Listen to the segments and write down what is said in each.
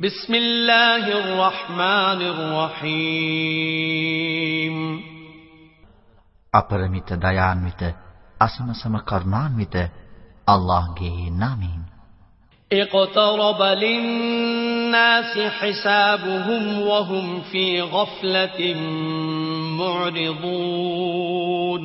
بسم الله الرحمن الرحيم අපරමිත දයාන්විත අසමසම කරුණාන්විත අල්ලාහ්ගේ නාමයෙන් اقترب للناس حسابهم وهم في غفلة معرضون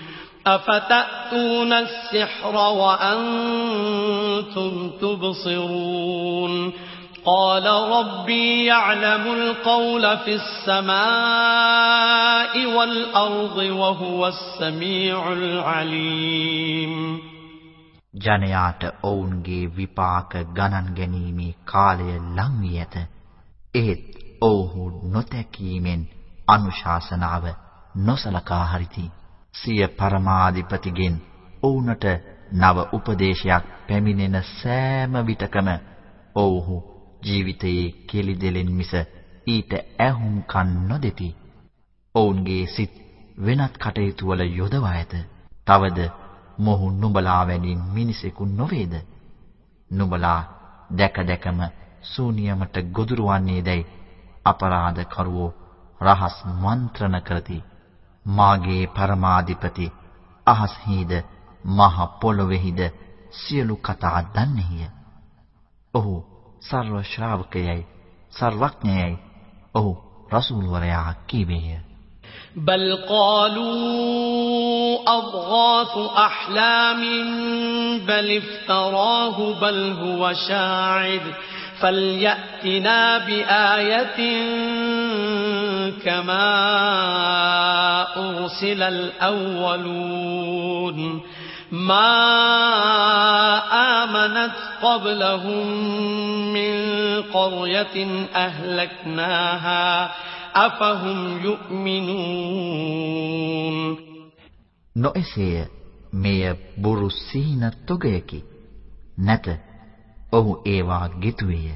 أفتأتون السحر وأنتم تبصرون قال ربي يعلم القول في السماء والأرض وهو السميع العليم ජනයාට ඔවුන්ගේ විපාක ගණන් ගැනීමේ කාලය ලං වී ඇත. එහෙත් ඔවුහු නොතැකීමෙන් අනුශාසනාව නොසලකා හරිති. සිය පරමාධිපතිගෙන් ඔවුන්ට නව උපදේශයක් පැමිණෙන සෑම විටකම ඔවුහු ජීවිතයේ කෙලිදෙලෙන් මිස ඊට ඇහුම් කන් නොදෙති. ඔවුන්ගේ සිත් වෙනත් කටයුතු වල යොදවා ඇත. තවද මොහු නුඹලා වැනි මිනිසෙකු නොවේද? නුඹලා දැක දැකම ශූන්‍යමට ගොදුරු වන්නේදයි අපරාධ කරවෝ රහස් මන්ත්‍රණ කරති. මාගේ පරමාධිපති අහස්හිද මහ පොළොවේහිද සියලු කතා දන්නේය. ඔහු සර්ව ශ්‍රාවකයයි සර්වඥයයි. ඔහු රසූල් වරයා කීවේය. بل قالوا أضغاث أحلام بل افتراه بل هو شاعر فليأتنا بآية كما أرسل الأولون ما آمنت قبلهم من قرية أهلكناها أفهم يؤمنون නොඑසේය මෙය බොරු සීන තොගයකි නැත ඔහු ඒවා ගිතුවේය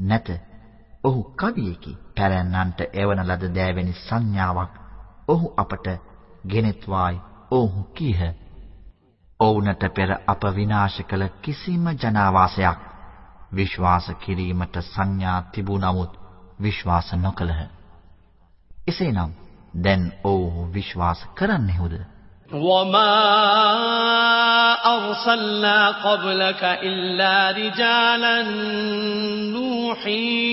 නැත ඔහු කවියෙකි පැරැන්නන්ට එවන ලද දෑවැනි සංඥාවක් ඔහු අපට ගෙනෙත්වායි ඔහු කීහ ඔවුන්ට පෙර අප විනාශ කළ කිසිම ජනාවාසයක් විශ්වාස කිරීමට සංඥා තිබූ නමුත් විශ්වාස නොකළහ එසේනම් දැන් ඔවුහු විශ්වාස කරන්නෙහුද? وما أرسلنا قبلك إلا رجالا نوحي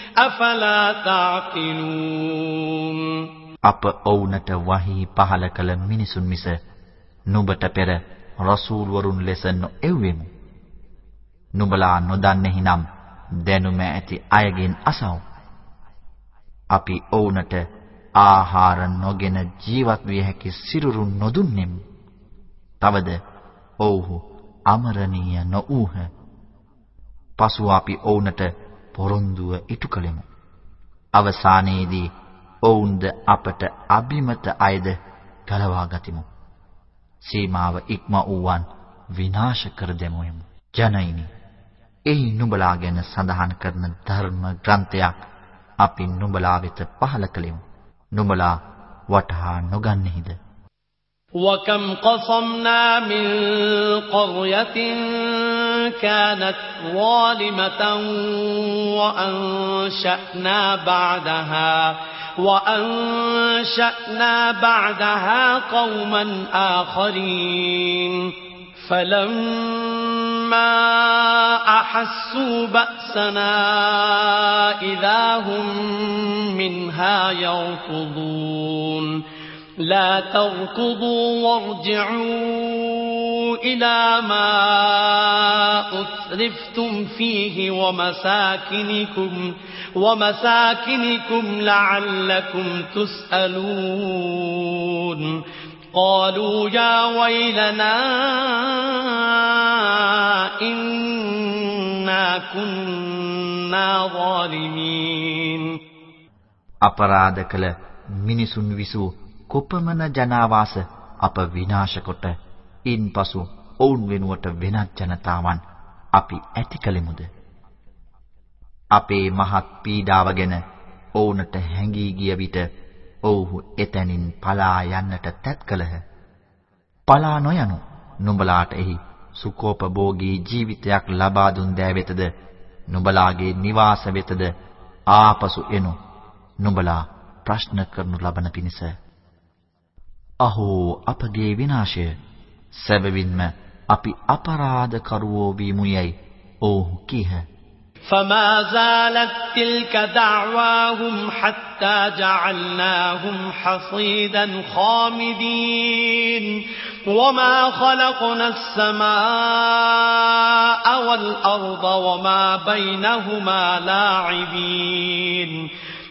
أفلا تعقلون අප ඔවුන්ට වහී පහල කළ මිනිසුන් මිස නුඹට පෙර රසූල් වරුන් ලෙස නොඑව්වෙමු. නුඹලා නොදන්නේහි නම් දැනුම ඇති අයගෙන් අසව්. අපි ඔවුන්ට ආහාර නොගෙන ජීවත් විය හැකි සිරුරු නොදුන්නෙම්. තවද ඔව්හු අමරණීය නොඌහ. පසුව අපි ඔවුන්ට පොරොන්දුව ඉටු කළෙමු. අවසානයේදී ඔවුන්ද අපට අබිමත අයද ගලවා ගතිමු. සීමාව ඉක්ම වූවන් විනාශ කර දෙමුෙමු. ජනයිනි එහි නුඹලා ගැන සඳහන් කරන ධර්ම ග්‍රන්ථයක් අපි නුඹලා වෙත පහල කළෙමු. නුඹලා වටහා නොගන්නේහිද? وكم قصمنا من قرية كانت ظالمة وأنشأنا بعدها وأنشأنا بعدها قوما آخرين فلما أحسوا بأسنا إذا هم منها يركضون لا تركضوا وارجعوا إلى ما أترفتم فيه ومساكنكم ومساكنكم لعلكم تسألون قالوا يا ويلنا إنا كنا ظالمين අපරාධ කළ මිනිසුන් විසූ කොපමණ ජනාවාස අප විනාශ කොට ඉන්පසු ඔවුන් වෙනුවට වෙනත් ජනතාවන් අපි ඇති කලෙමුද අපේ මහත් පීඩාව ගැන ඔවුන්ට හැඟී ගිය විට ඔව්හු එතැනින් පලා යන්නට තැත් කළහ. පලා නොයනු නුඹලාට එහි සුකෝපභෝගී ජීවිතයක් ලබා දුන් දෑ වෙතද නුඹලාගේ නිවාස වෙතද ආපසු එනු නුඹලා ප්‍රශ්න කරනු ලබන පිණිස අහෝ අපගේ විනාශය සැබවින්ම අපි අපරාධ කරවෝ වීමුයයි ඔව්හු කීහ فما زالت تلك دعواهم حتى جعلناهم حصيدا خامدين وما خلقنا السماء والأرض وما بينهما لاعبين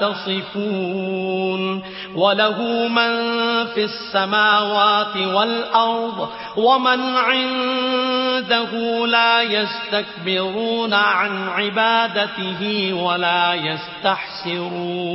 تصفون وله من في السماوات والأرض ومن عنده لا يستكبرون عن عبادته ولا يستحسرون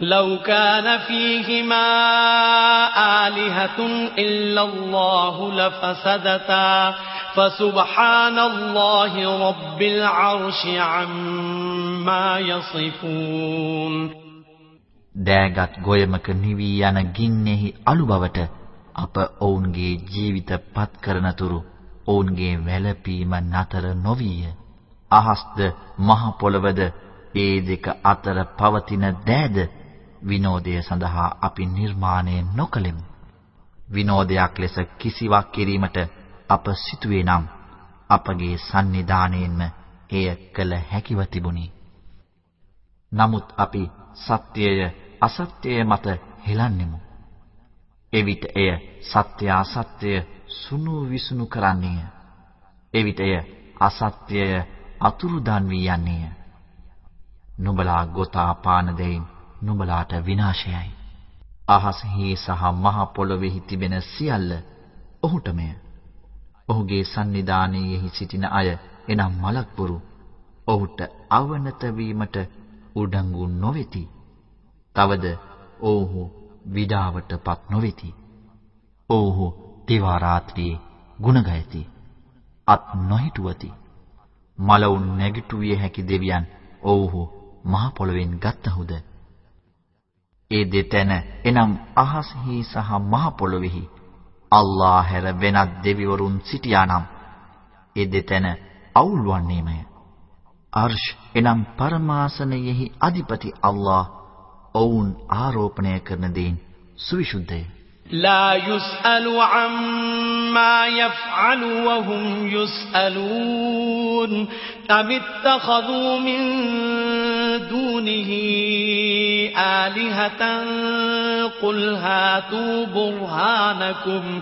لو كان فيهما آلهة إلا الله لفسدتا فسبحان الله رب العرش عما يصفون දෑගත් ගොයමක නිවි යන ගින්නෙහි අලු බවට අප ඔවුන්ගේ ජීවිත පත් කරනතුරු ඔවුන්ගේ වැළපීම නතර නොවිය. අහස්ද මහ පොළවද ඒ දෙක අතර පවතින දෑද විනෝදය සඳහා අපි නිර්මාණය නොකළෙමු. විනෝදයක් ලෙස කිසිවක් කිරීමට අප සිතුවේ නම් අපගේ සන්නිධානයෙන්ම එය කළ හැකිව තිබුණි. නමුත් අපි සත්‍යය අසත්‍යය මත හෙලන්නෙමු. එවිට එය සත්‍ය අසත්‍ය සුණු විසුණු කරන්නේය. එවිට එය අසත්‍යය අතුරුදන් වී යන්නේය. නුඹලා ගොතා පාන දෙයින් නුඹලාට විනාශයයි. අහසෙහි සහ මහ පොළොවේහි තිබෙන සියල්ල ඔහුටමය. ඔහුගේ සන්නිධානයේහි සිටින අය එනම් මලක්පුරු ඔහුට අවනත වීමට උඩඟු නොවේති. තවද ඔව්හු විඩාවටපත් නොවේති. ඔව්හු දිවා රාත්‍රියේ ගුණ ගයති. අත් නොහිටුවති. මලවුන් නැගිටුවිය හැකි දෙවියන් ඔව්හු මහ පොළවෙන් ගත්තහුද? ඒ දෙතැන එනම් අහසෙහි සහ මහ පොළොවේහි අල්ලා හැර වෙනත් දෙවිවරුන් සිටියානම් ඒ දෙතැන අවුල්වන්නේමය. අර්ෂ් එනම් පරමාසනයෙහි අධිපති අල්ලා ඔවුන් ආරෝපණය කරන දෙයින් සුවිසුද්ධය. لا يسأل عما يفعل وهم يسألون أم اتخذوا من دونه آلهة قل هاتوا برهانكم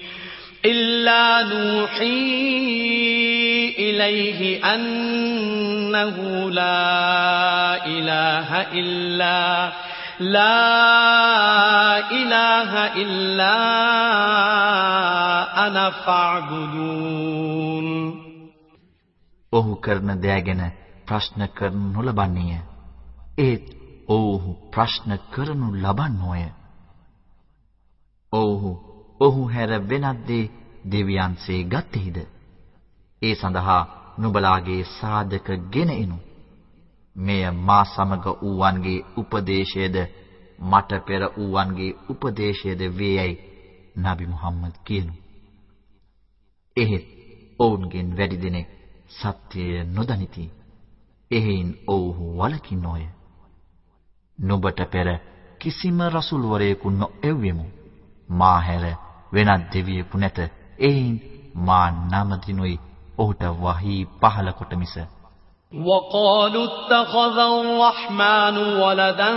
إلا نوحي إليه أنه لا إله إلا لا إله إلا أنا فاعبدون ඔහු කරන දෑ ගැන ප්‍රශ්න කරනු නොලබන්නේය. ඒත් ඔව්හු ප්‍රශ්න කරනු ලබන්නෝය. ඔව්හු ඔහු හැර වෙනත් දේ දෙවියන්සේ ගත්තේද? ඒ සඳහා නුඹලාගේ සාධක ගෙන එනු. මෙය මා සමග ඌවන්ගේ උපදේශයේද මට පෙර ඌවන්ගේ උපදේශයේද වේයයි නබි මුහම්මද් කියනු. එහෙත් ඔවුන්ගෙන් වැඩි දෙනෙක් සත්‍යය නොදනිති. එහෙයින් ඔව්හු වලකින්නෝය. නුඹට පෙර කිසිම රසූල්වරයෙකු නොඑව්වෙමු. මා හැර වෙනත් දෙවියෙකු නැත. එහෙයින් මා නම දිනුයි ඔහුට වහී පහල කොට මිස وقالوا اتخذ الرحمن ولدا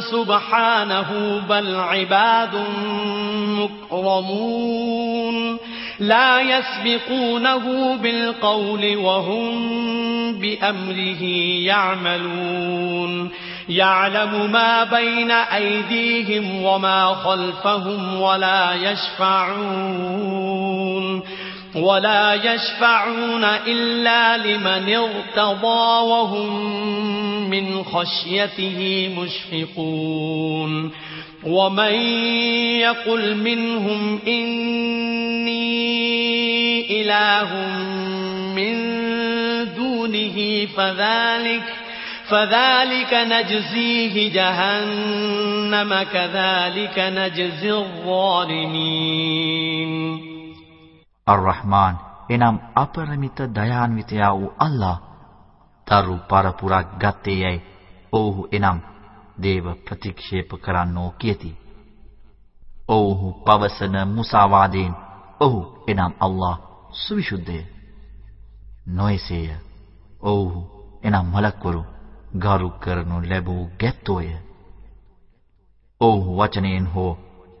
سبحانه بل عباد مكرمون لا يسبقونه بالقول وهم بأمره يعملون يعلم ما بين أيديهم وما خلفهم ولا يشفعون ولا يشفعون إلا لمن ارتضى وهم من خشيته مشفقون ومن يقل منهم إني إله من دونه فذلك فذلك نجزيه جهنم كذلك نجزي الظالمين අර්-රහ්මාන් එනම් අපරිමිත දයාන්විතයා වූ අල්ලා තරු පරපුරක් ගත්තේ යයි ඔව්හු එනම් දේව ප්‍රතික්ෂේප කරන්නෝ කියති. ඔව්හු පවසන මුසාවාදයෙන් ඔහු එනම් අල්ලා සුවිසුද්ධය. නොයසේය. ඔව්හු එනම් මලක්වරු ගරු කරනු ලැබූ ගැත්තෝය. ඔව්හු වචනයෙන් හෝ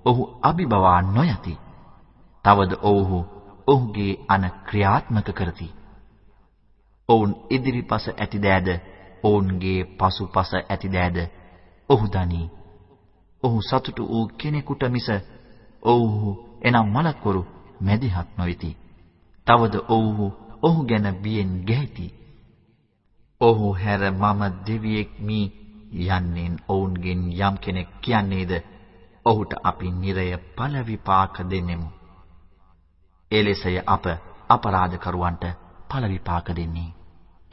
ඔහු අභිබවා නොයති. තවද ඔව්හු ඔහුගේ අන ක්‍රියාත්මක කරති. ඔවුන් ඉදිරිපස ඇති දෑද ඔවුන්ගේ පසුපස ඇති දෑද ඔහු දනී. ඔහු සතුටු වූ කෙනෙකුට මිස ඔව්හු එනම් මලක්වරු මැදිහත් නොවිති. තවද ඔව්හු ඔහු ගැන බියෙන් ගැහිති. ඔහු හැර මම දෙවියෙක් මී යන්නෙන් ඔවුන්ගෙන් යම් කෙනෙක් කියන්නේද ඔහුට අපි නිරය ඵල විපාක දෙන්නෙමු. එලෙසය අප අපරාධකරුවන්ට ඵල විපාක දෙන්නේ.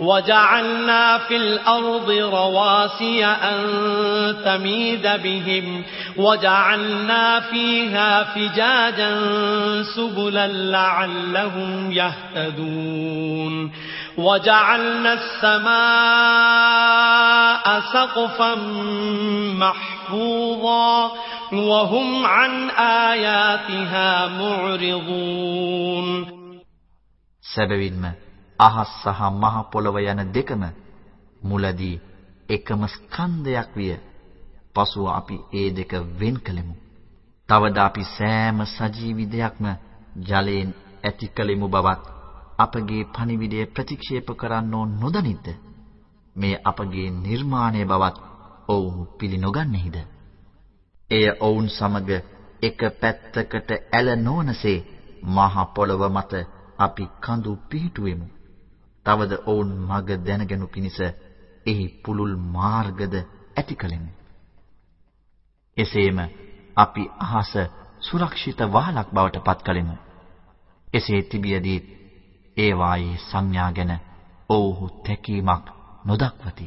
وجعلنا في الأرض رواسي أن تميد بهم وجعلنا فيها فجاجا سبلا لعلهم يهتدون. وجعلنا السماء سقفا محفوظا وهم عن آياتها معرضون. سبب ما؟ අහස් සහ මහ පොළව යන දෙකම මුලදී එකම ස්කන්ධයක් විය. පසුව අපි ඒ දෙක වෙන් කළෙමු. තවද අපි සෑම සජීවි දෙයක්ම ජලයෙන් ඇති කළෙමු බවත් අපගේ පණිවිඩය ප්‍රතික්ෂේප කරන්නෝ නොදනිද්ද? මේ අපගේ නිර්මාණය බවත් ඔවුහු පිළිනොගන්නේහිද? එය ඔවුන් සමග එක පැත්තකට ඇල නොවනසේ මහ පොළව මත අපි කඳු පිහිටුවෙමු. තවද ඔවුන් මග දැනගනු පිණිස එහි පුලුල් මාර්ගද ඇති කලෙමු. එසේම අපි අහස සුරක්ෂිත වහලක් බවට පත් කලෙමු. එසේ තිබියදී ඒ වායේ සංඥා ගැන ඔව්හු තැකීමක් නොදක්වති.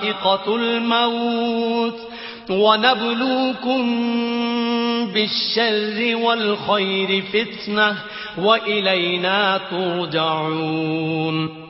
ذائقة الموت ونبلوكم بالشر والخير فتنة وإلينا ترجعون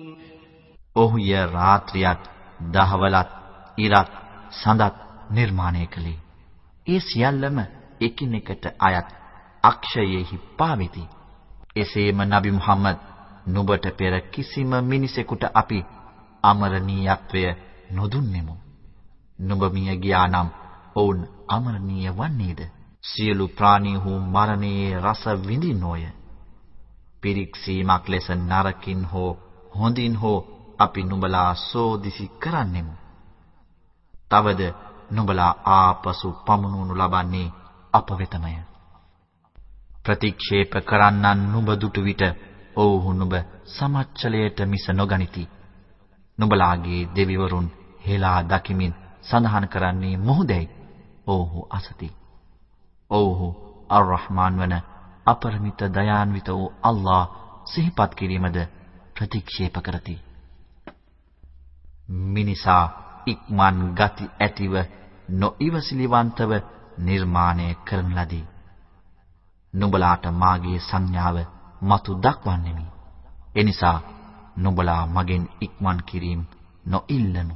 ඔහුය රාත්‍රියත් දහවලත් ඉරත් සඳත් නිර්මාණය කළේ. ඒ සියල්ලම එකිනෙකට අයත් අක්ෂයෙහි පාවෙති. එසේම නබි මුහම්මද් නුඹට පෙර කිසිම මිනිසෙකුට අපි අමරණීයත්වය නොදුන්නෙමු. නුඹ මිය ගියා නම් ඔවුන් අමරණීය වන්නේද? සියලු ප්‍රාණීහු මරණයේ රස විඳිනෝය. පිරික්සීමක් ලෙස නරකින් හෝ හොඳින් හෝ අපි නුඹලා සෝදිසි කරන්නෙමු. තවද නුඹලා ආපසු පමුණුනු ලබන්නේ අප වෙතමය. ප්‍රතික්ෂේප කරන්නන් නුඹ දුටු විට ඔව්හු නුඹ සමච්චලයට මිස නොගනිති. නුඹලාගේ දෙවිවරුන් හෙලා දකිමින් සඳහන් කරන්නේ මොහුදැයි ඔව්හු අසති. ඔව්හු අර්-රහ්මාන් වන අපරිමිත දයාන්විත වූ අල්ලා සිහිපත් කිරීමද ප්‍රතික්ෂේප කරති. මිනිසා ඉක්මන් ගති ඇතිව නොඉවසිලිවන්තව නිර්මාණය කරන ලදී. නුඹලාට මාගේ සංඥාව මතු දක්වන්නෙමි. එනිසා නුඹලා මගෙන් ඉක්මන් කිරීම නොඉල්ලනු.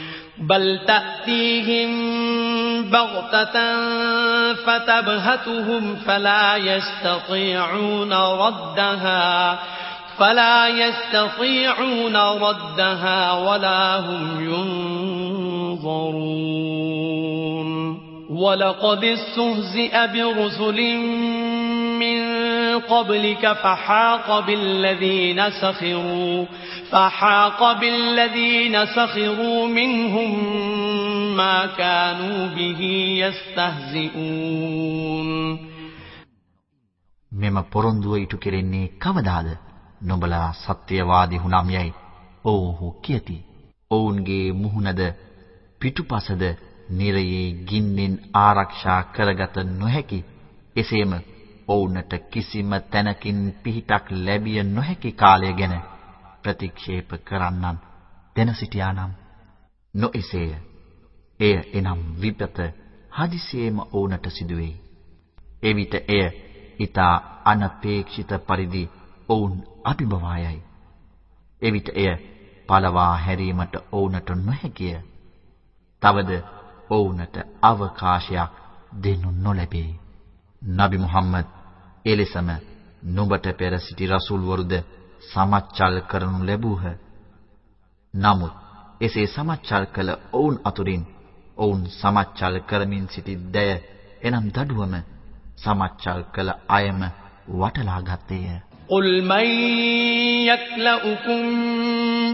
بل تأتيهم بغتة فتبهتهم فلا يستطيعون ردها فلا يستطيعون ردها ولا هم ينظرون. ولقد استهزئ برسل من قبلك فحاق بالذين سخروا فحاق بالذين سخروا منهم ما كانوا به يستهزئون මෙම පොරොන්දුව ඉටු කෙරෙන්නේ කවදාද නුඹලා සත්‍යවාදී වුනම් යයි ඔව්හු කියති. ඔවුන්ගේ මුහුණද පිටුපසද නිරයේ ගින්නෙන් ආරක්ෂා කරගත නොහැකි. එසේම ඔවුන්ට කිසිම තැනකින් පිහිටක් ලැබිය නොහැකි කාලය ගැන ප්‍රතික්ෂේප කරන්නන් දැන සිටියානම් නොඑසේය. එය එනම් විපත හදිසියෙම ඔවුන්ට සිදුවේ. එවිට එය ඊතා අනපේක්ෂිත පරිදි ඔවුන් අභිභවායයි. එවිට එය පළවා හැරීමට ඔවුන්ට නොහැකිය. තවද ඔවුන්ට අවකාශයක් දෙනු නොලැබේ. නබි මුහම්මද් එලෙසම නුඹට පෙර සිටි රසූල් වරුද සමච්චල් කරනු ලැබූහ. නමුත් එසේ සමච්චල් කළ ඔවුන් අතුරින් ඔවුන් සමච්චල් කරමින් සිටි දැය එනම් දඩුවම සමච්චල් කළ අයම වටලා ගත්තේය. قل من يكلؤكم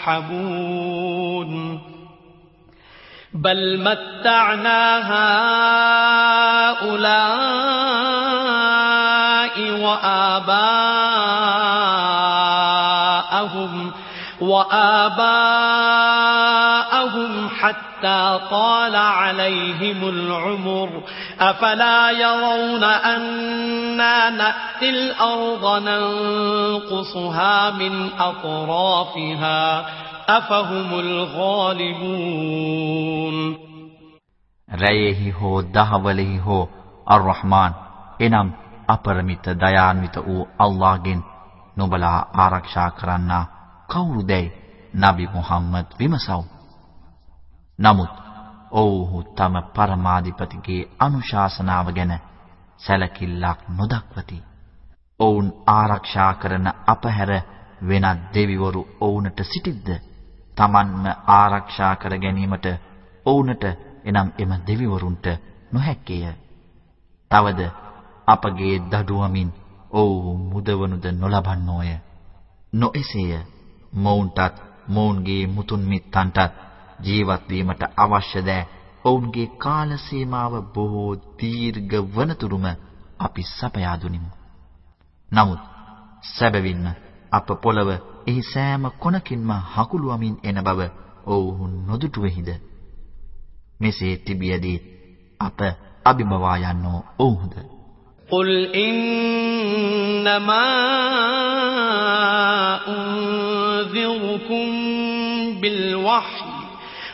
يصحبون بل متعنا هؤلاء وآباءهم وآباءهم حتى طال عليهم العمر أفلا يرون أنا نأتي الأرض ننقصها من أطرافها أفهم الغالبون රැයෙහි හෝ දහවලෙහි හෝ අර්-රහ්මාන් එනම් අපරමිත දයාන්විත වූ අල්ලාහ්ගෙන් නුඹලා ආරක්ෂා කරන්නා කවුරුදැයි නබි මුහම්මද් විමසව්. නමුත් ඔව්හු තම පරමාධිපතිගේ අනුශාසනාව ගැන සැලකිල්ලක් නොදක්වති. ඔවුන් ආරක්ෂා කරන අපහැර වෙනත් දෙවිවරු ඔවුන්ට සිටිද්ද? Tamanම ආරක්ෂා කර ගැනීමට ඔවුන්ට එනම් එම දෙවිවරුන්ට නොහැක්කේය. තවද අපගේ දඩුවමින් ඔව්හු මුදවනුද නොලබන්නෝය. නොඑසේය. මොවුන්ටත් මොවුන්ගේ මුතුන් මිත්තන්ටත් ජීවත් වීමට අවශ්‍ය දෑ ඔවුන්ගේ කාල සීමාව බොහෝ දීර්ඝ වනතුරුම අපි සපයා දුනිමු. නමුත් සැබවින්ම අප පොළව එහි සෑම කොනකින්ම හකුලුවමින් එන බව ඔවුහු නොදුටුවෙහිද? මෙසේ තිබියදී අප අභිමවා යන්නෝ ඔවුහුද? قل إنما أنذركم بالوحي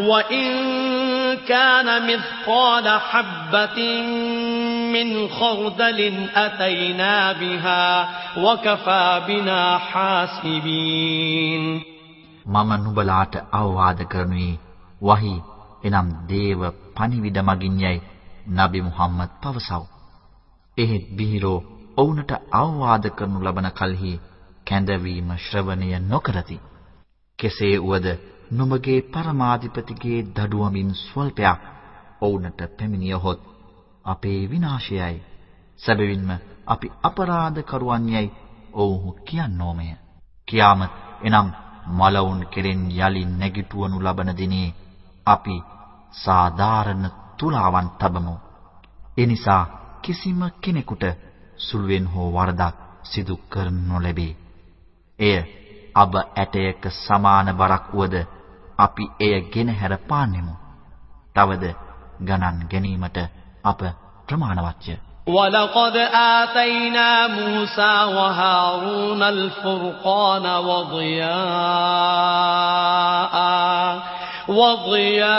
وإن كان مثقال حبة من خردل أتينا بها وكفى بنا حاسبين මම නුඹලාට අවවාද කරනුයේ වහී එනම් දේව පණිවිඩ මගින් යයි නබි මුහම්මද් පවසව. එහෙත් බිහිරෝ ඔවුන්ට අවවාද කරනු ලබන කලෙහි කැඳවීම ශ්‍රවණය නොකරති. කෙසේ වුවද නුඹගේ පරමාධිපතිගේ දඩුවමින් ස්වල්පයක් ඔවුන්ට පැමිණියහොත් අපේ විනාශයයි. සැබවින්ම අපි අපරාධ කරුවන් යයි ඔවුහු කියන්නෝමය. කියාමත් එනම් මලවුන් කෙරෙන් යලි නැගිටවනු ලබන දිනේ අපි සාධාරණ තුලාවන් තබමු. එනිසා කිසිම කෙනෙකුට සුළුවෙන් හෝ වරදක් සිදු කරනු නොලැබේ. එය අබ ඇටයක සමාන බරක් වුවද අපි එය ගෙනහැර පාන්නෙමු. තවද ගණන් ගැනීමට අප ප්‍රමාණවත්ය. ولقد آتينا موسى وهارون الفرقان وضياء وضياء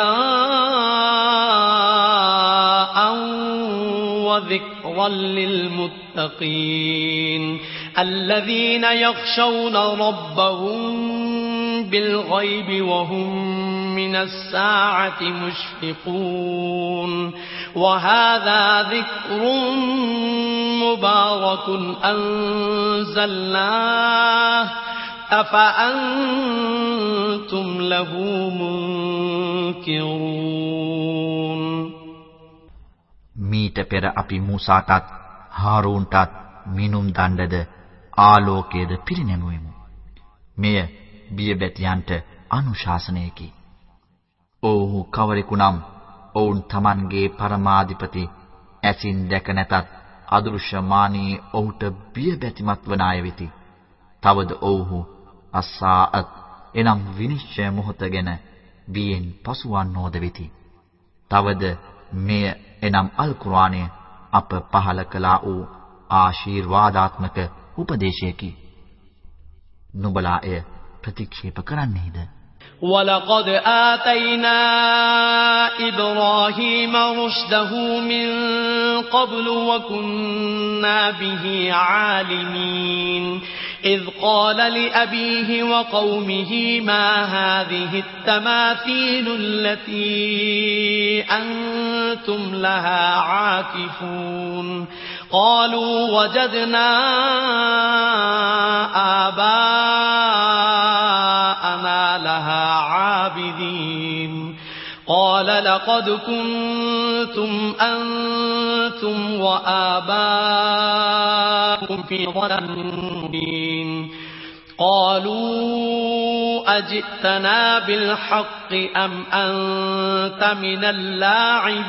وذكرا للمتقين الذين يخشون ربهم بالغيب وهم من الساعة مشفقون وهذا ذكر مبارك أنزلناه أفأنتم له منكرون මීට පෙර අපි මූසාටත් හාරූන්ටත් මිනුම් දණ්ඩද ආලෝකයේද පිරිනැමුවෙමු. මෙය බියබැතියන්ට අනුශාසනයකි. ඔව්හු කවරෙකුනම් ඔවුන් Tamanගේ පරමාධිපති ඇසින් දැක නැතත් අදෘශ්‍යමානී ඔහුට බියබැතිමත් වන අය වෙති. තවද ඔව්හු අස්සාත් එනම් විනිශ්චය මොහොත ගැන බියෙන් පසුවන්නෝද වෙති. තවද මෙය එනම් අල් කුර්ආනය අප පහල කළා වූ ආශිර්වාදාත්මක උපදේශයකි. නුඹලා එය ප්‍රතික්ෂේප කරන්නේද? ولقد آتينا إبراهيم رشده من قبل وكنا به عالمين إذ قال لأبيه وقومه ما هذه التماثيل التي أنتم لها عاكفون قالوا وجدنا آباءنا لها عابدين. قال لقد كنتم أنتم وآباؤكم في ضلال مبين. قالوا أجئتنا بالحق أم أنت من اللاعبين؟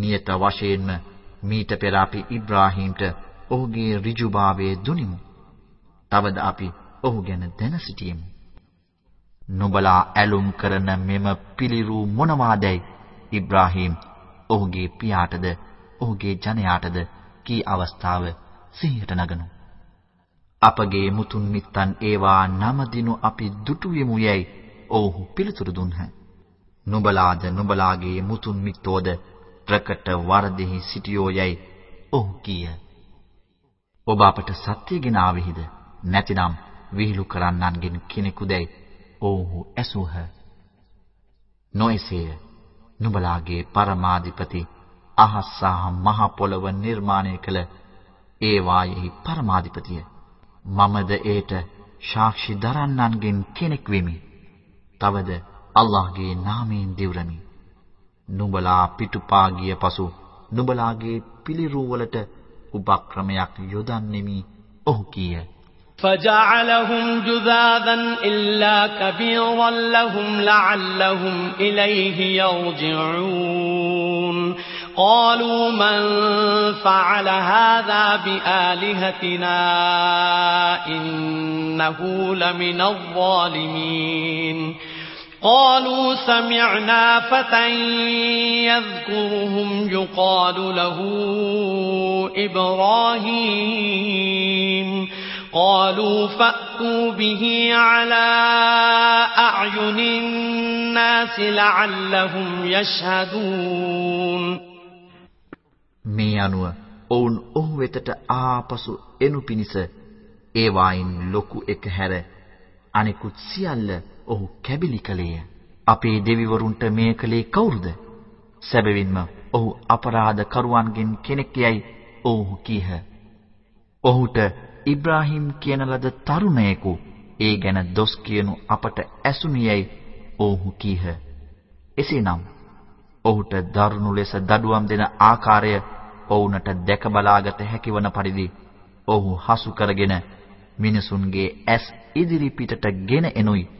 නියත වශයෙන්ම මීට පෙර අපි ඉබ්‍රාහීම්ට ඔහුගේ ඍජුභාවය දුනිමු. තවද අපි ඔහු ගැන දැන සිටියෙමු. නුඹලා ඇලුම් කරන මෙම පිළිරු මොනවාදැයි ඉබ්‍රාහීම් ඔහුගේ පියාටද ඔහුගේ ජනයාටද කී අවස්ථාව සිහියට නගනු. අපගේ මුතුන් මිත්තන් ඒවා නමදිනු අපි දුටුවෙමු යැයි ඔවුහු පිළිතුරු දුන්හ. නුඹලාද නුඹලාගේ මුතුන් මිත්තෝද ප්‍රකට වරදෙහි සිටියෝ යයි ඔහු කීය. ඔබ අපට සත්‍යගෙන ආවේහිද? නැතිනම් විහිළු කරන්නන්ගෙන් කෙනෙකුදයි ඔව්හු ඇසූහ. නොයසේය. නුඹලාගේ පරමාධිපති අහස් සහ මහ පොළව නිර්මාණය කළ ඒ වායෙහි පරමාධිපතිය. මමද ඒට සාක්ෂි දරන්නන්ගෙන් කෙනෙක් වෙමි. තවද අල්ලාහ්ගේ නාමයෙන් දිවුරමි. නුඹලා පිටුපා ගිය පසු නුඹලාගේ පිළිරුවලට උපක්‍රමයක් යොදන්නෙමි ඔහු කීය فجعلهم جذاذا إلا كبيرا لهم لعلهم إليه يرجعون قالوا من فعل هذا بآلهتنا إنه لمن الظالمين قالوا سمعنا فتى يذكرهم يقال له إبراهيم قالوا فأتوا به على أعين الناس لعلهم يشهدون මේ අනුව ඔවුන් ඔහු වෙතට ආපසු එනු පිණිස ඒවායින් ලොකු එක හැර අනිකුත් සියල්ල ඔහු කැබිලි කළේය. අපේ දෙවිවරුන්ට මේ කලේ කවුරුද? සැබවින්ම ඔහු අපරාධ කරුවන්ගෙන් කෙනෙක් යයි ඔවුහු කීහ. ඔහුට ඉබ්‍රාහීම් කියන ලද තරුණයෙකු ඒ ගැන දොස් කියනු අපට ඇසුණියයි ඔවුහු කීහ. එසේනම් ඔහුට දරුණු ලෙස දඩුවම් දෙන ආකාරය ඔවුන්ට දැක බලාගත හැකිවන පරිදි ඔහු හසු කරගෙන මිනිසුන්ගේ ඇස් ඉදිරි පිටට ගෙන එනුයි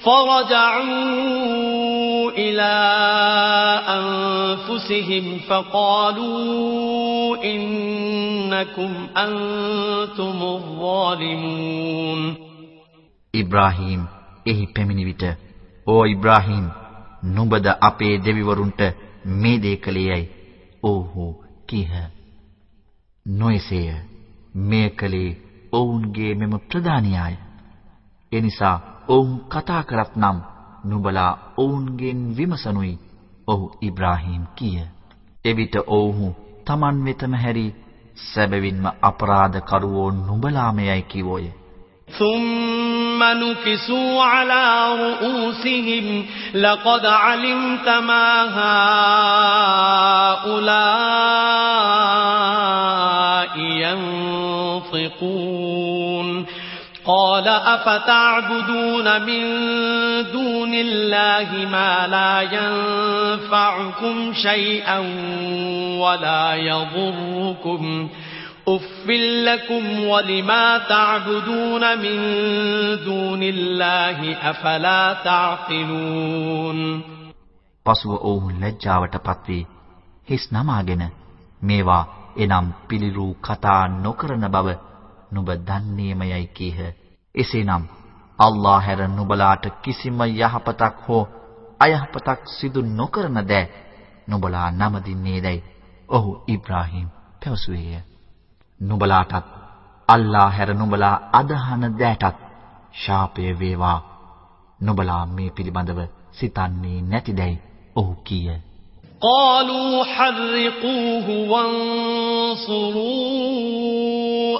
فرجعوا إلى أنفسهم فقالوا إنكم أنتم الظالمون ඉබ්‍රාහීම් එහි පැමිණි විට "ඕ ඉබ්‍රාහීම් නුඹද අපේ දෙවිවරුන්ට මේ දේ කළේයයි ඔව්හු කීහ. නොයසේය. මෙය කලේ ඔවුන්ගේ මෙම ප්‍රධානියාය. එනිසා ඔවුන් කතා කරත් නම් නුඹලා ඔවුන්ගෙන් විමසනුයි. ඔහු ඉබ්‍රාහීම් කීය. එවිට ඔවුහු Taman වෙතම හැරි සැබවින්ම අපරාධ කරුවෝ නුඹලාමයයි කිවෝය. ثم نكسوا على رؤوسهم لقد علمت ما هؤلاء ينطقون قال أفتعبدون من دون الله ما لا ينفعكم شيئا ولا يضركم ۖ أف لكم ولما تعبدون من دون الله أفلا تعقلون පසුව ඔවුන් ලැජ්ජාවටපත් වී හිස් නමාගෙන මේවා එනම් පිළිරූ කතා නොකරන බව නුඹ දන්නේමයයි කීහ. එසේනම් අල්ලාහ හැර නුඹලාට කිසිම යහපතක් හෝ අයහපතක් සිදු නොකරන දෑ නුඹලා නමදින්නේදයි ඔහු ඉබ්‍රාහීම් පැවසුවේය. නුඹලාටත් අල්ලා හැර නුඹලා අදහන දෑටත් ශාපය වේවා. නුඹලා මේ පිළිබඳව සිතන්නේ නැතිදැයි ඔහු කීය. قالوا حرقوه وانصروا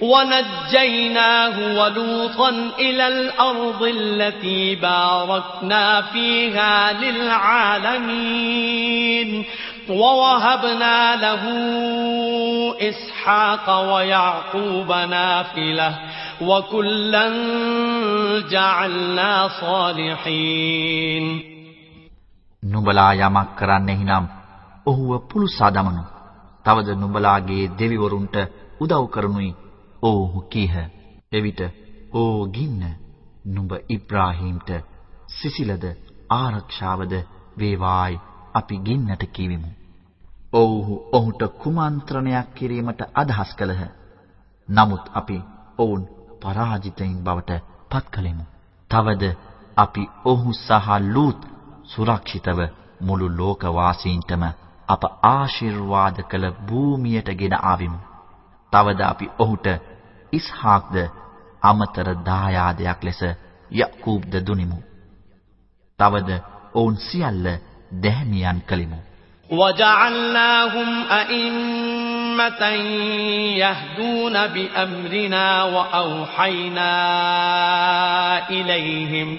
ونجيناه ولوطا إلى الأرض التي باركنا فيها للعالمين ووهبنا له إسحاق ويعقوب نافلة وكلا جعلنا صالحين නුඹලා යමක් කරන්නෙහි නම් ඔහුව පුලුසා දමනු. තවද නුඹලාගේ දෙවිවරුන්ට උදව් කරනුයි ඔව්හු කීහ. එවිට "ඕ ගින්න නුඹ ඉබ්‍රාහීම්ට සිසිලද ආරක්ෂාවද වේවායි අපි ගින්නට කීවෙමු." ඔව්හු ඔහුට කුමන්ත්‍රණයක් කිරීමට අදහස් කළහ. නමුත් අපි ඔවුන් පරාජිතයින් බවට පත් කළෙමු. තවද අපි ඔහු සහ ලූත් සුරක්ෂිතව මුළු ලෝක වාසීන්ටම අප ආශිර්වාද කළ භූමියට ගෙන ආවෙමු. තවද අපි ඔහුට ඉස්හාක්ද අමතර දායාදයක් ලෙස යකූබ්ද දුනිමු. තවද ඔවුන් සියල්ල දැහැමියන් කළෙමු. وجعلناهم أئمة يهدون بأمرنا وأوحينا إليهم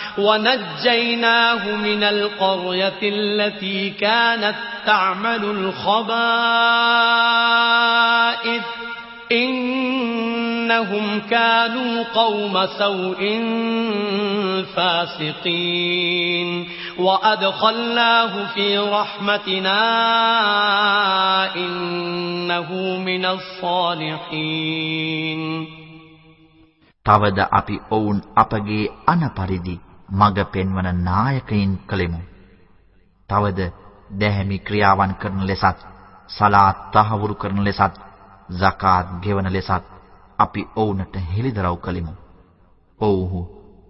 ونجيناه من القرية التي كانت تعمل الخبائث إنهم كانوا قوم سوء فاسقين وأدخلناه في رحمتنا إنه من الصالحين තවද අපි ඔවුන් අපගේ අනපරිදි මඟ පෙන්වන නායකයින් කලෙමු. තවද දැහැමි ක්‍රියාවන් කරන ලෙසත් සලාත් තහවුරු කරන ලෙසත් zakat ගෙවන ලෙසත් අපි ඔවුන්ට හෙළිදරව් කලෙමු. ඔව්හු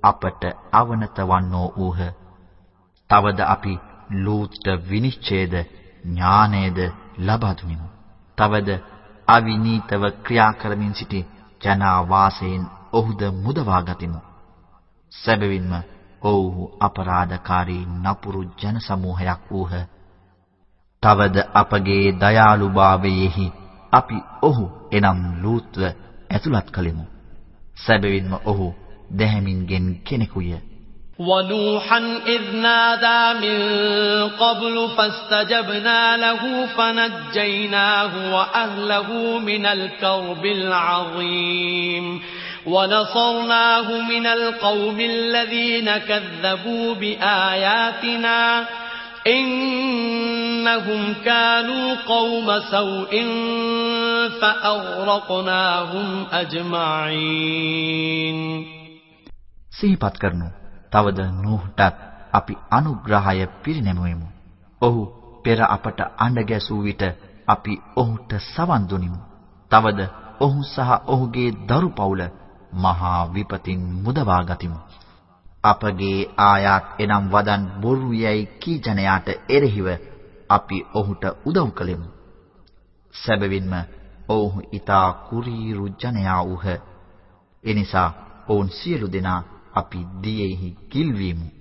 අපට අවනත වන්නෝ ඌහ. තවද අපි ලූත්ට විනිශ්චයද ඥානයද ලබා දුනිමු. තවද අවිනීතව ක්‍රියා කරමින් සිටි ජනා වාසයෙන් ඔහුද මුදවා ගතිමු. සැබවින්ම ඔව්හු අපරාධකාරී නපුරු ජන සමූහයක් වූහ. තවද අපගේ දයාලුභාවයෙහි අපි ඔහු එනම් ලූත්ව ඇතුළත් කළෙමු. සැබවින්ම ඔහු දැහැමින්ගෙන් කෙනෙකුය. ونوحا إذ نادى من قبل فاستجبنا له فنجيناه وأهله من الكرب العظيم ونصرناه من القوم الذين كذبوا بآياتنا إنهم كانوا قوم سوء فأغرقناهم أجمعين සිහිපත් කරනු තවද නූහ්ටත් අපි අනුග්‍රහය පිරිනැමුවෙමු. ඔහු පෙර අපට අඬ ගැසූ විට අපි ඔහුට සවන් දුනිමු. තවද ඔහු සහ ඔහුගේ දරු පවුල මහා විපතින් මුදවා ගතිමු. අපගේ ආයාත් එනම් වදන් බොරු යයි කී ජනයාට එරෙහිව අපි ඔහුට උදව් කළෙමු. සැබවින්ම ඔවුහු ඊතා කුරීරු ජනයා වූහ. එනිසා ඔවුන් සියලු දෙනා අපි දියෙහි ගිල්වීමු.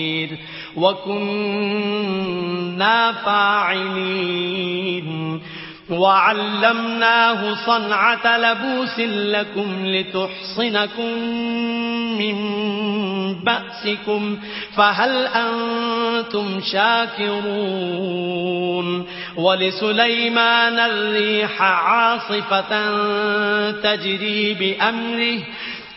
وكنا فاعلين وعلمناه صنعة لبوس لكم لتحصنكم من بأسكم فهل أنتم شاكرون ولسليمان الريح عاصفة تجري بأمره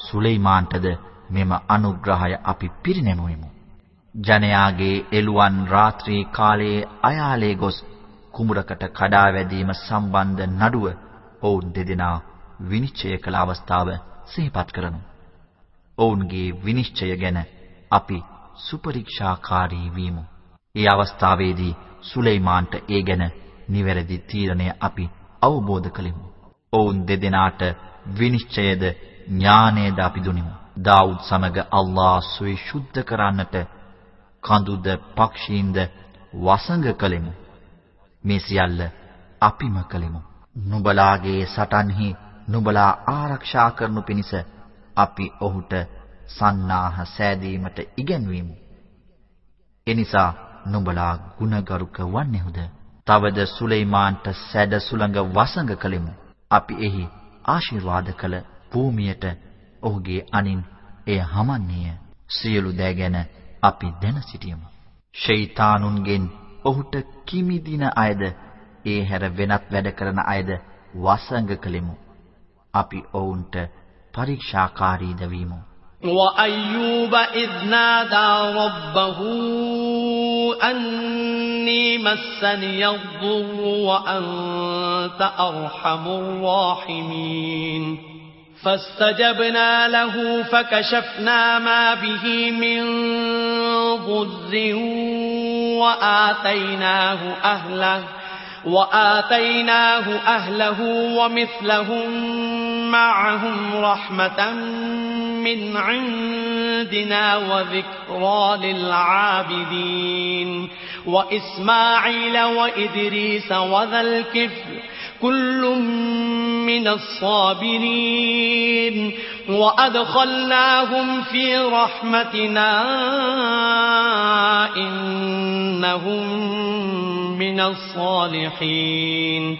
සුලෛමාන්ටද මෙම අනුග්‍රහය අපි පිරිනැමුවෙමු. ජනයාගේ එළුවන් රාත්‍රී කාලයේ අයාලේ ගොස් කුඹරකට කඩා වැදීම සම්බන්ධ නඩුව ඔවුන් දෙදෙනා විනිශ්චය කළ අවස්ථාව සිහිපත් කරනු. ඔවුන්ගේ විනිශ්චය ගැන අපි සුපරීක්ෂාකාරී වීමු. ඒ අවස්ථාවේදී සුලෛමාන්ට ඒ ගැන නිවැරදි තීරණය අපි අවබෝධ කළෙමු. ඔවුන් දෙදෙනාට විනිශ්චයද ඥානයද අපි දුනිමු. දාවුද් සමග අල්ලා සුවේ සුද්ධ කරන්නට කඳුද පක්ෂීන්ද වසඟ කලෙමු. මේ සියල්ල අපිම කලෙමු. නුඹලාගේ සටන්හි නුඹලා ආරක්ෂා කරනු පිණිස අපි ඔහුට සන්නාහ සෑදීමට ඉගැන්වීමු. එනිසා නුඹලා ගුණගරුක වන්නේහුද? තවද සුලෛමාන්ට සැඩ සුළඟ වසඟ කලෙමු. අපි එහි ආශිර්වාද කළ භූමියට ඔහුගේ අනින් එය හමන්නේය. සියලු දෑ ගැන අපි දැන සිටියමු. ෂයිතානුන්ගෙන් ඔහුට කිමිදින අයද ඒ හැර වෙනත් වැඩ කරන අයද වසඟ කළෙමු. අපි ඔවුන්ට පරීක්ෂාකාරීද වීමු. وأيوب إذ نادى ربه أني مسني الضر وأنت أرحم الراحمين فاستجبنا له فكشفنا ما به من ضر وآتيناه أهله وآتيناه أهله ومثلهم معهم رحمة من عندنا وذكرى للعابدين وإسماعيل وإدريس وذا الكفل كل من الصابرين وأدخلناهم في رحمتنا إنهم من الصالحين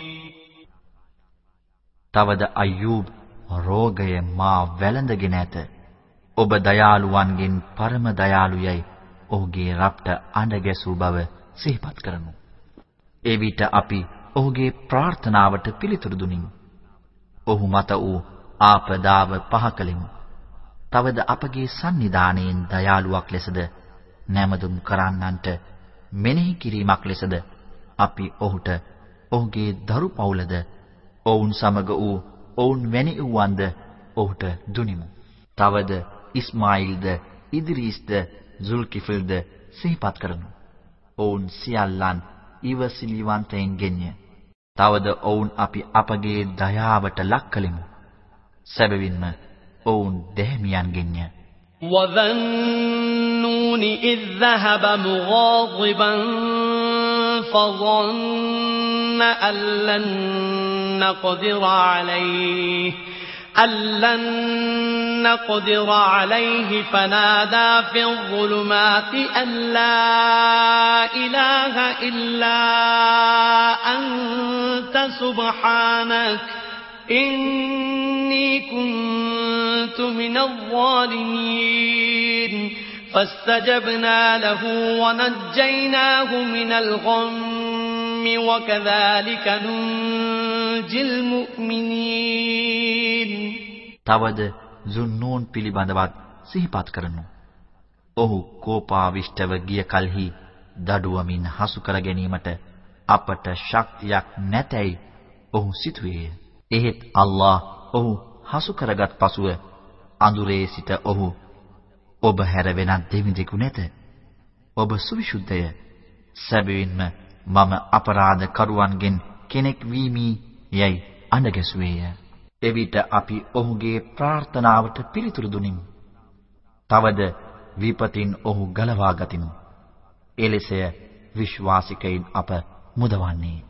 තවද අයූබ් රෝගය මා වැළඳගෙන ඇත. ඔබ දයාලුවන්ගෙන් පරම දයාලුයයි ඔහුගේ රප්ට අඬ ගැසූ බව සිහිපත් කරමු. ඒ විට අපි ඔහුගේ ප්‍රාර්ථනාවට පිළිතුරු දුනිමු. ඔහු මත වූ ආපදාව පහ කලෙමු. තවද අපගේ සන්නිධානයෙන් දයාලුවක් ලෙසද නැමදුම් කරන්නන්ට මෙනෙහි කිරීමක් ලෙසද අපි ඔහුට ඔහුගේ දරු පවුලද ඔවුන් සමග වූ ඔවුන් වැනි වූවන්ද ඔහුට දුනිමු. තවද ඉස්මායිල්ද ඉද්‍රීස්ද සුල්කිෆල්ද සිහිපත් කරනු. ඔවුන් සියල්ලන් ඉවසිලිවන්තයින් ගෙන්ය. තවද ඔවුන් අපි අපගේ දයාවට ලක් කලෙමු. සැබවින්ම ඔවුන් දැහැමියන් ගෙන්ය. وذنون إذ ذهب مغاضبا فظن أن لن نقدر عليه أن لن نقدر عليه فنادى في الظلمات أن لا إله إلا أنت سبحانك إني كنت من الظالمين فاستجبنا له ونجيناه من الغم وكذلك ننجي المؤمنين තවද සුන්නූන් පිළිබඳවත් සිහිපත් කරනු. ඔහු කෝපාවිෂ්ඨව ගිය කලෙහි දඩුවමින් හසු කර ගැනීමට අපට ශක්තියක් නැතැයි ඔහු සිතුවේය. එහෙත් අල්ලා ඔහු හසු කරගත් පසුව අඳුරේ සිට ඔහු ඔබ හැර වෙනත් දෙවිදෙකු නැත. ඔබ සුවිසුද්ධය. සැබවින්ම මම අපරාධ කරුවන්ගෙන් කෙනෙක් වීමි යයි අඬගැසුවේය. එවිට අපි ඔහුගේ ප්‍රාර්ථනාවට පිළිතුරු දුනිමු. තවද විපතින් ඔහු ගලවා ගතිමු. එලෙසය විශ්වාසිකයින් අප මුදවන්නේ.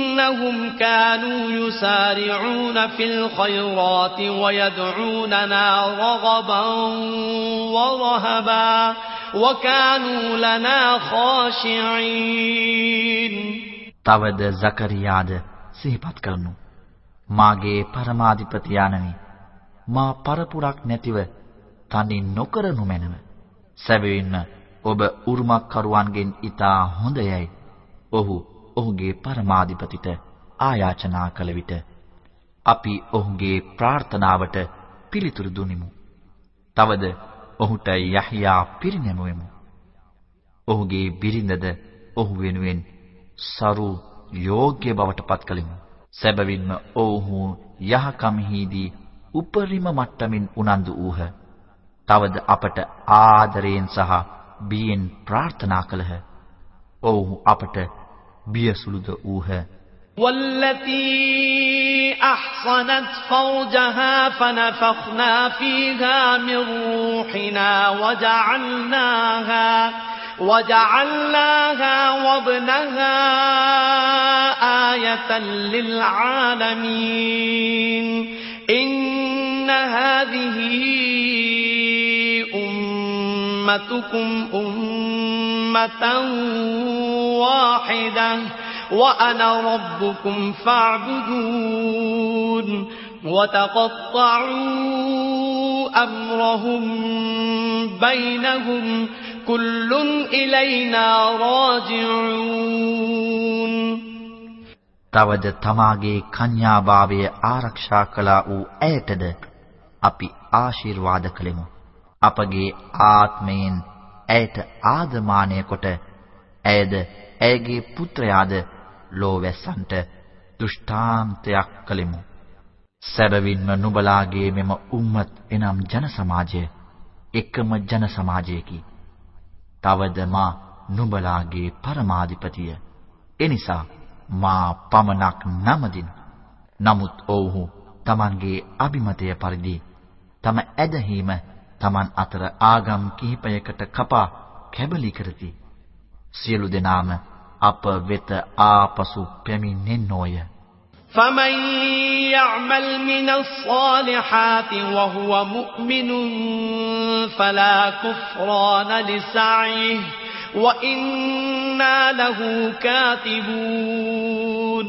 إنهم كانوا يسارعون في الخيرات ويدعوننا رغبا ورهبا وكانوا لنا خاشعين තවද සකරියාද සිහිපත් කරනු මාගේ පරමාධිපති ආනමි මා පරපුරක් නැතිව තනි නොකරනු මැනව සැබවින්ම ඔබ උරුමක් කරුවන්ගෙන් ඊටා හොඳයයි ඔහු ඔහුගේ පරමාධිපතිට ආයාචනා කළ විට අපි ඔහුගේ ප්‍රාර්ථනාවට පිළිතුරු දුනිමු. තවද ඔහුට යහ්යා පිරිනැමුවෙමු. ඔහුගේ බිරිඳද ඔහු වෙනුවෙන් සරු යෝග්‍ය බවට පත් කලෙමු. සැබවින්ම ඔව්හු යහකම්හිදී උපරිම මට්ටමින් උනන්දු වූහ. තවද අපට ආදරයෙන් සහ බියෙන් ප්‍රාර්ථනා කළහ. ඔව්හු අපට بيسلد أوها والتي أحصنت فرجها فنفخنا فيها من روحنا وجعلناها وجعلناها وابنها آية للعالمين. إن هذه أمتكم أمة واحدة وأنا ربكم فاعبدون وتقطعوا أمرهم بينهم كل إلينا راجعون තවද තමාගේ කන්‍යාභාවය ආරක්ෂා කළා වූ ඇයටද අපි ආශිර්වාද කළෙමු. අපගේ ආත්මයෙන් ඇයට ආදමානය කොට ඇයද ඇයගේ පුත්‍රයාද ලෝවැස්සන්ට දුෂ්ටාන්තයක් කළෙමු. සැබවින්ම නුඹලාගේ මෙම උම්මත් එනම් ජන සමාජය එකම ජන සමාජයකි. තවද මා නුඹලාගේ පරමාධිපතිය. එනිසා මා පමණක් නමදින්. නමුත් ඔව්හු Tamanගේ අභිමතය පරිදි තම ඇදහිම Taman අතර ආගම් කිහිපයකට කපා කැබලි කරති. සියලු දෙනාම අප වෙත ආපසු පැමිණෙන්නෝය. فمن يعمل من الصالحات وهو مؤمن فلا كفران لسعيه وإنا وَإِنَّا لَهُ كَاتِبُونَ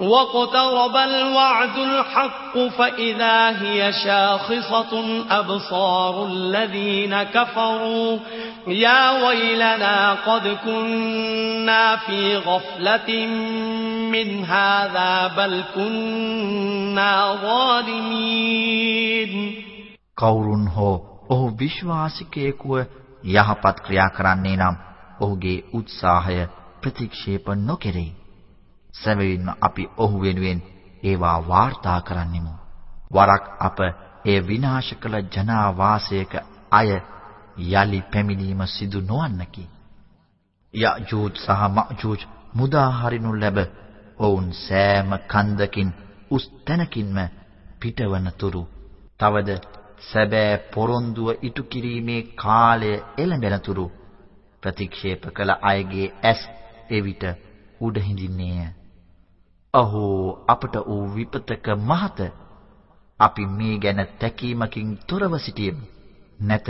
واقترب الوعد الحق فإذا هي شاخصة أبصار الذين كفروا يا ويلنا قد كنا في غفلة من هذا بل كنا ظالمين කවුරුන් හෝ ඔහු විශ්වාසිකයෙකුව යහපත් ක්‍රියා කරන්නේ නම් ඔහුගේ උත්සාහය ප්‍රතික්ෂේප නොකෙරේ. සැබවින්ම අපි ඔහු වෙනුවෙන් ඒවා වාර්තා කරන්නෙමු. වරක් අප එය විනාශ කළ ජනාවාසයක අය යලි පැමිණීම සිදු නොවන්නකි. යජූජ් සහ මජූජ් මුදා හරිනු ලැබ ඔවුන් සෑම කන්දකින් උස් තැනකින්ම පිටවන තුරු තවද සැබෑ පොරොන්දුව ඉටු කිරීමේ කාලය එළඹෙන තුරු ප්‍රතික්ෂේප කළ අයගේ ඇස් එවිට උඩ හිඳින්නේය. අහෝ අපට වූ විපතක මහත අපි මේ ගැන තැකීමකින් තොරව සිටියෙමු. නැත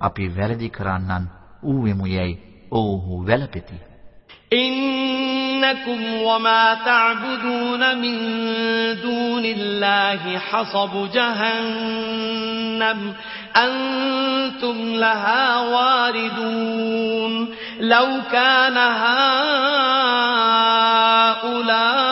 අපි වැරදි කරන්නන් ඌවෙමු යයි ඔව්හු වැළපෙති. إنكم وما تعبدون من دون الله حصب جهنم أنتم لها واردون لو كان هؤلاء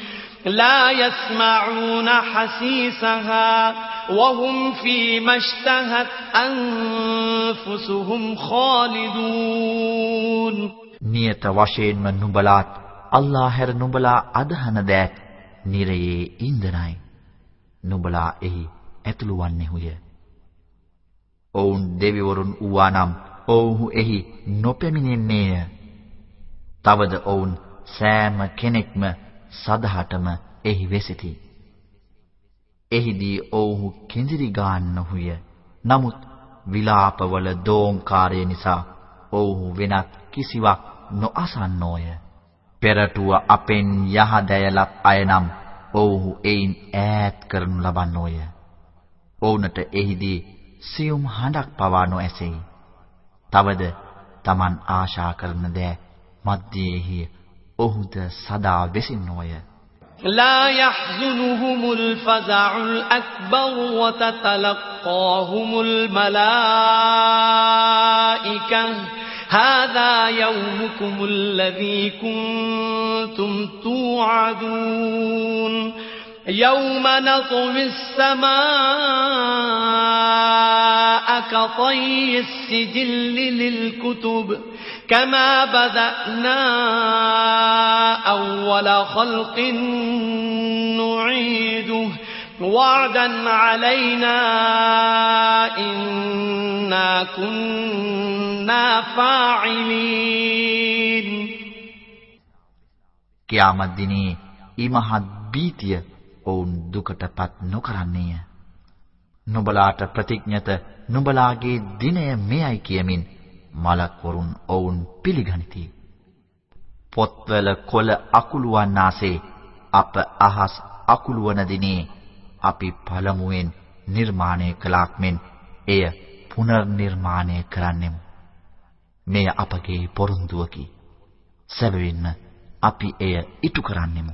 لا يسمعون حسيسها وهم فيما اشتهت أنفسهم خالدون නියත වශයෙන්ම නුඹලාත් අල්ලා හැර නුඹලා අදහන දෑත් නිරයේ ඉන්දනයි නුඹලා එහි ඇතුළු වන්නේහුය ඔවුන් දෙවිවරුන් වූානම් ඔවුහු එහි නොපැමිණෙන්නේය තවද ඔවුන් සෑම කෙනෙක්ම සදහටම එහි වෙසිති. එහිදී ඔවුහු කෙඳිරි ගන්නහුය. නමුත් විලාපවල දෝංකාරය නිසා ඔවුහු වෙනත් කිසිවක් නොඅසන්නෝය. පෙරටුව අපෙන් යහදැයලත් අයනම් ඔවුහු එයින් ඈත් කරනු ලබන්නෝය. ඔවුන්ට එහිදී සියුම් හඬක් පවා නොඇසෙයි. තවද Taman ආශා කරන දෑ මැදයේහි ඔහුද සදා වෙසින්නෝය. لا يحزنهم الفزع الأكبر وتتلقاهم الملائكة هذا يومكم الذي كنتم توعدون يوم نطوي السماء كطي السجل للكتب كما بدأنا أول خلق نعيده وعدا علينا إنا كنا فاعلين කියාමත් දිනේ ඊමහත් බීතිය ඔවුන් දුකටපත් නොකරන්නේය. නුඹලාට ප්‍රතිඥත නුඹලාගේ දිනය මෙයයි කියමින් මලක්වරුන් ඔවුන් පිළිගනිති. පොත්වල කොළ අකුළුවන්නාසේ අප අහස් අකුළුවන දිනේ අපි පළමුවෙන් නිර්මාණය කළාක් මෙන් එය පුනර්නිර්මාණය කරන්නෙමු. මෙය අපගේ පොරොන්දුවකි. සැබවින්ම අපි එය ඉටු කරන්නෙමු.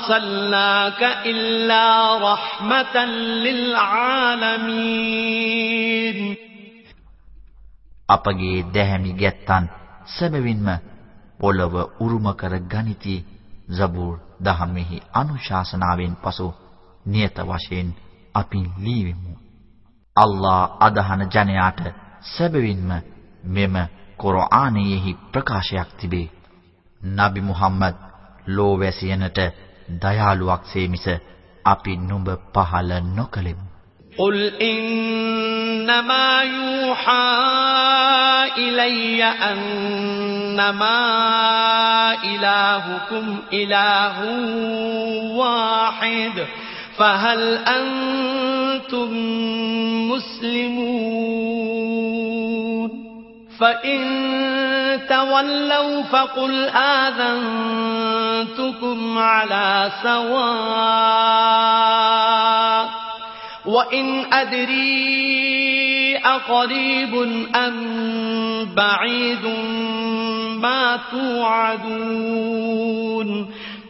أرسلناك إلا رحمة للعالمين අපගේ දැහැමි ගැත්තන් සැබවින්ම පොළව උරුම කර ගනිති සබූර් දහමෙහි අනුශාසනාවෙන් පසු නියත වශයෙන් අපි ලීවෙමු අල්ලා අදහන ජනයාට සැබවින්ම මෙම කුර්ආනයේහි ප්‍රකාශයක් තිබේ නබි මුහම්මද් ලෝවැසියනට දයාලුවක්සේ මිස අපි නුඹ පහල නොකලෙමු قل إنما يوحى إلي أنما إلهكم إله واحد فهل أنتم مسلمون فإن تولوا فقل آذنتكم على سواء وإن أدري أقريب أم بعيد ما توعدون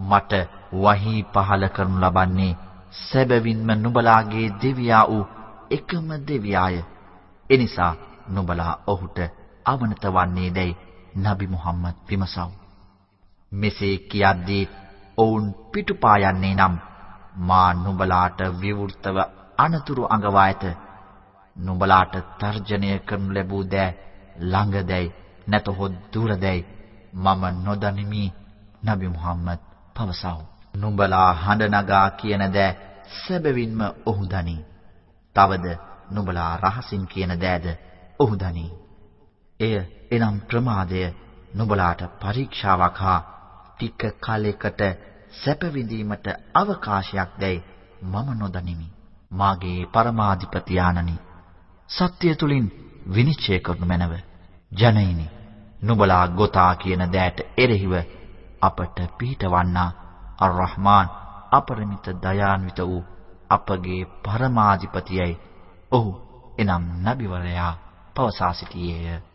මට වහී පහල කරනු ලබන්නේ සැබවින්ම නුඹලාගේ දෙවියා වූ එකම දෙවියාය. එනිසා නුඹලා ඔහුට අවනත වන්නේ දැයි නබි මුහම්මද් විමසව. මෙසේ කියද්දී ඔවුන් පිටුපා යන්නේ නම් මා නුඹලාට විවෘතව අනතුරු අඟවා ඇත. නුඹලාට තර්ජනය කරනු ලැබූ දෑ ළඟදැයි නැතහොත් දුරදැයි මම නොදනිමි නබි මුහම්මද් පවසව. නුඹලා හඬ නගා කියන දෑ සැබවින්ම ඔහු දනි. තවද නුඹලා රහසින් කියන දෑද ඔහු දනි. එය එනම් ප්‍රමාදය නුඹලාට පරීක්ෂාවක් හා ටික කාලයකට සැප විඳීමට අවකාශයක් දැයි මම නොදනිමි. මාගේ පරමාධිපති ආනනි සත්‍ය තුලින් විනිශ්චය කරනු මැනව. ජනයිනි නුඹලා ගොතා කියන දෑට එරෙහිව අපට පිහිටවන්නා අර්-රහ්මාන් අපරිමිත දයාන්විත වූ අපගේ පරමාධිපතියයි ඔහු එනම් නබිවරයා පවසා සිටියේය.